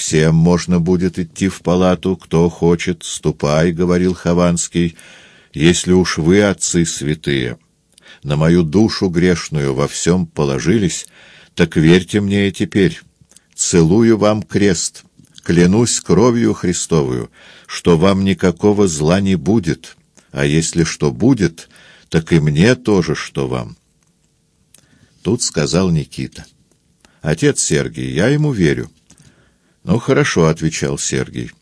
Всем можно будет идти в палату, кто хочет, ступай, — говорил Хованский, — если уж вы, отцы святые, на мою душу грешную во всем положились, так верьте мне и теперь. Целую вам крест, клянусь кровью Христовую, что вам никакого зла не будет, а если что будет, так и мне тоже, что вам. Тут сказал Никита. Отец Сергий, я ему верю. Ну, хорошо, отвечал Сергий.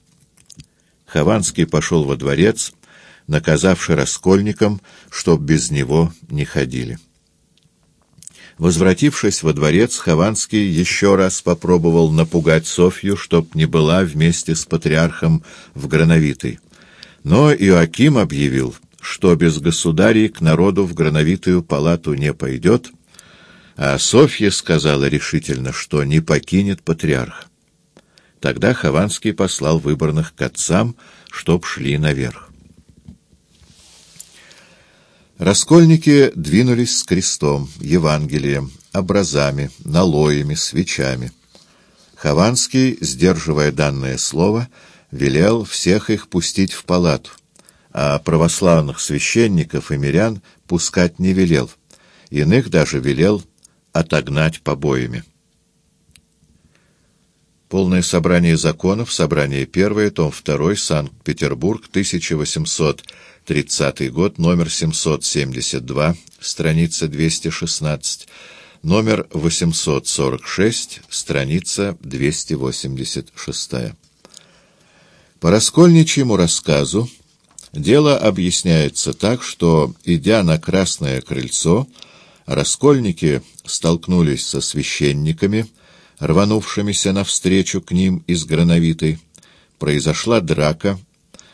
Хованский пошел во дворец, наказавший раскольникам, чтоб без него не ходили. Возвратившись во дворец, Хованский еще раз попробовал напугать Софью, чтоб не была вместе с патриархом в Грановитой. Но Иоаким объявил, что без государей к народу в Грановитую палату не пойдет, а Софья сказала решительно, что не покинет патриарха. Тогда Хованский послал выборных к отцам, чтоб шли наверх. Раскольники двинулись с крестом, Евангелием, образами, налоями, свечами. Хованский, сдерживая данное слово, велел всех их пустить в палату, а православных священников и мирян пускать не велел, иных даже велел отогнать побоями. Полное собрание законов, собрание первое, том 2, Санкт-Петербург, 1830 год, номер 772, страница 216, номер 846, страница 286. По раскольничьему рассказу дело объясняется так, что, идя на Красное Крыльцо, раскольники столкнулись со священниками, рванувшимися навстречу к ним из Грановитой. Произошла драка.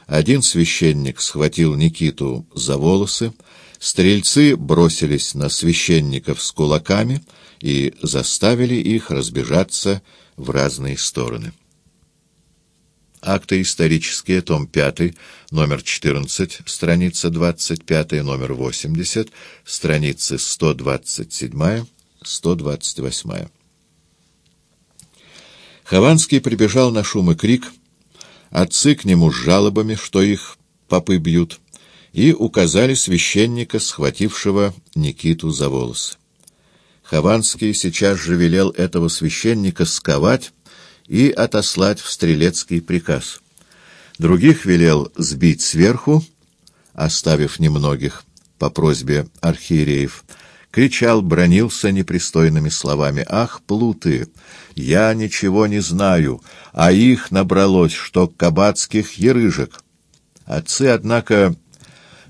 Один священник схватил Никиту за волосы, стрельцы бросились на священников с кулаками и заставили их разбежаться в разные стороны. Акты исторические, том 5, номер 14, страница 25, номер 80, страницы 127, 128. Хованский прибежал на шум и крик, отцы к нему с жалобами, что их попы бьют, и указали священника, схватившего Никиту за волосы. Хованский сейчас же велел этого священника сковать, и отослать в стрелецкий приказ. Других велел сбить сверху, оставив немногих по просьбе архиереев, кричал, бронился непристойными словами. «Ах, плуты! Я ничего не знаю, а их набралось, что кабацких ерыжек!» Отцы, однако,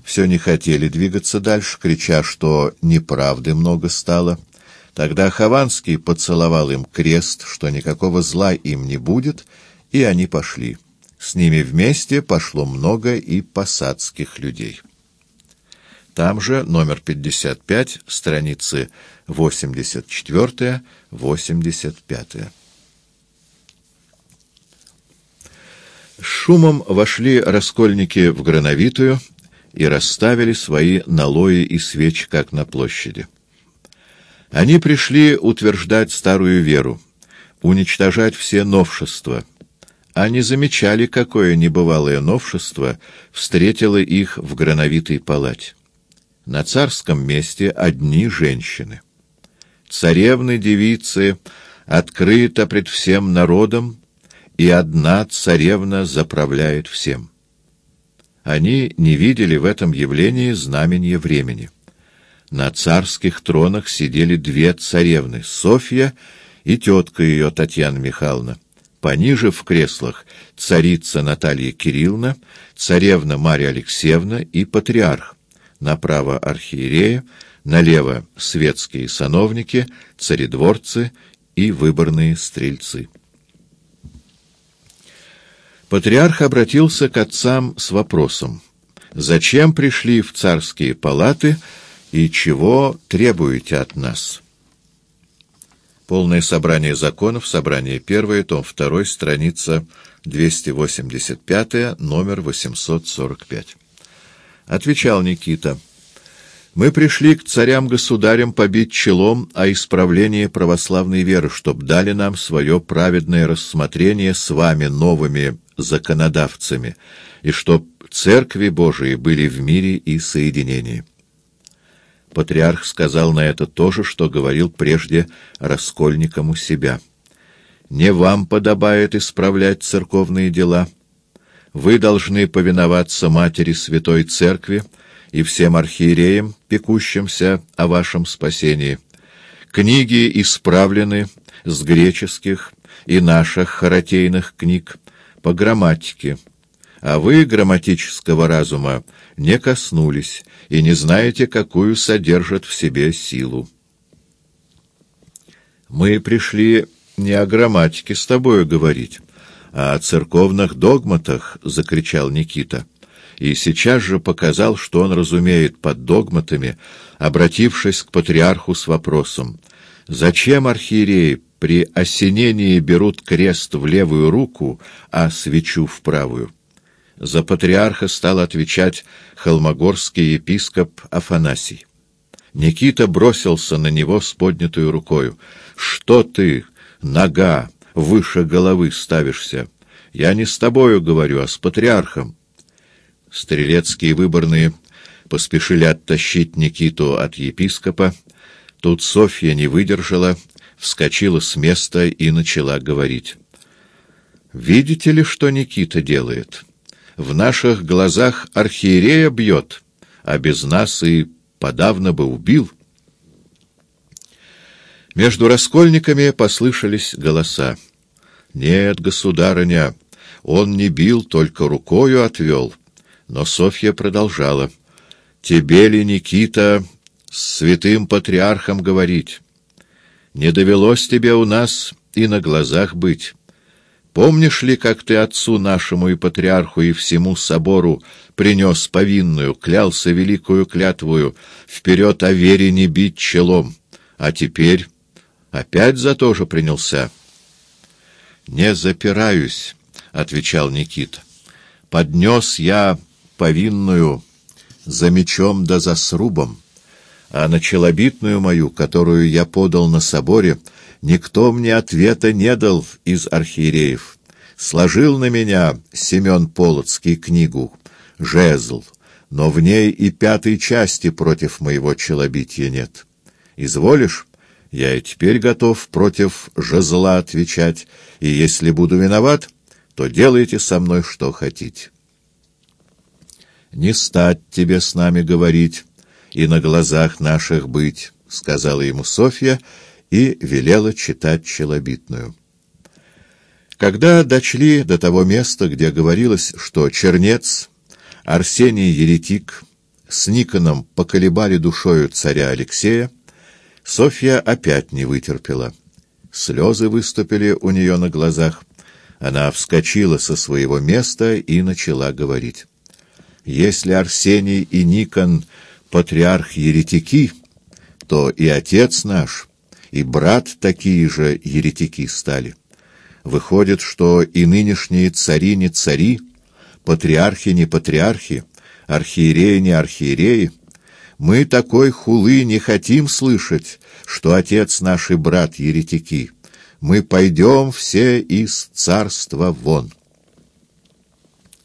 все не хотели двигаться дальше, крича, что неправды много стало — Тогда Хованский поцеловал им крест, что никакого зла им не будет, и они пошли. С ними вместе пошло много и посадских людей. Там же номер 55, страницы 84-85. С шумом вошли раскольники в Грановитую и расставили свои налои и свечи, как на площади. Они пришли утверждать старую веру, уничтожать все новшества. Они замечали, какое небывалое новшество встретило их в грановитой палате. На царском месте одни женщины. Царевны-девицы открыто пред всем народом, и одна царевна заправляет всем. Они не видели в этом явлении знамения времени. На царских тронах сидели две царевны — Софья и тетка ее Татьяна Михайловна. Пониже в креслах царица Наталья Кирилловна, царевна Марья Алексеевна и патриарх. Направо архиерея, налево светские сановники, царедворцы и выборные стрельцы. Патриарх обратился к отцам с вопросом, зачем пришли в царские палаты и чего требуете от нас? Полное собрание законов, собрание первое, том 2, страница 285, номер 845. Отвечал Никита. Мы пришли к царям-государям побить челом о исправлении православной веры, чтоб дали нам свое праведное рассмотрение с вами новыми законодавцами, и чтоб церкви Божии были в мире и соединении. Патриарх сказал на это то же, что говорил прежде раскольникам у себя. «Не вам подобает исправлять церковные дела. Вы должны повиноваться Матери Святой Церкви, и всем архиереям, пекущимся о вашем спасении. Книги исправлены с греческих и наших харатейных книг по грамматике, а вы грамматического разума не коснулись и не знаете, какую содержат в себе силу. Мы пришли не о грамматике с тобою говорить, о церковных догматах, — закричал Никита и сейчас же показал, что он разумеет под догматами, обратившись к патриарху с вопросом «Зачем архиереи при осенении берут крест в левую руку, а свечу в правую?» За патриарха стал отвечать холмогорский епископ Афанасий. Никита бросился на него с поднятой рукою. «Что ты, нога, выше головы ставишься? Я не с тобою говорю, а с патриархом». Стрелецкие выборные поспешили оттащить Никиту от епископа. Тут Софья не выдержала, вскочила с места и начала говорить. «Видите ли, что Никита делает? В наших глазах архиерея бьет, а без нас и подавно бы убил». Между раскольниками послышались голоса. «Нет, государыня, он не бил, только рукою отвел». Но Софья продолжала. «Тебе ли, Никита, с святым патриархом говорить? Не довелось тебе у нас и на глазах быть. Помнишь ли, как ты отцу нашему и патриарху и всему собору принес повинную, клялся великую клятвую, вперед о вере не бить челом, а теперь опять за то же принялся?» «Не запираюсь», — отвечал Никита. «Поднес я повинную за мечом да за срубом, а на челобитную мою, которую я подал на соборе, никто мне ответа не дал из архиереев. Сложил на меня Семен Полоцкий книгу «Жезл», но в ней и пятой части против моего челобития нет. Изволишь? Я и теперь готов против жезла отвечать, и если буду виноват, то делайте со мной что хотите не стать тебе с нами говорить и на глазах наших быть, — сказала ему Софья и велела читать челобитную. Когда дошли до того места, где говорилось, что Чернец, Арсений Еретик с Никоном поколебали душою царя Алексея, Софья опять не вытерпела. Слезы выступили у нее на глазах. Она вскочила со своего места и начала говорить. Если Арсений и Никон — патриарх-еретики, то и отец наш, и брат такие же еретики стали. Выходит, что и нынешние цари не цари, патриархи не патриархи, архиереи не архиереи. Мы такой хулы не хотим слышать, что отец наш и брат еретики. Мы пойдем все из царства вон».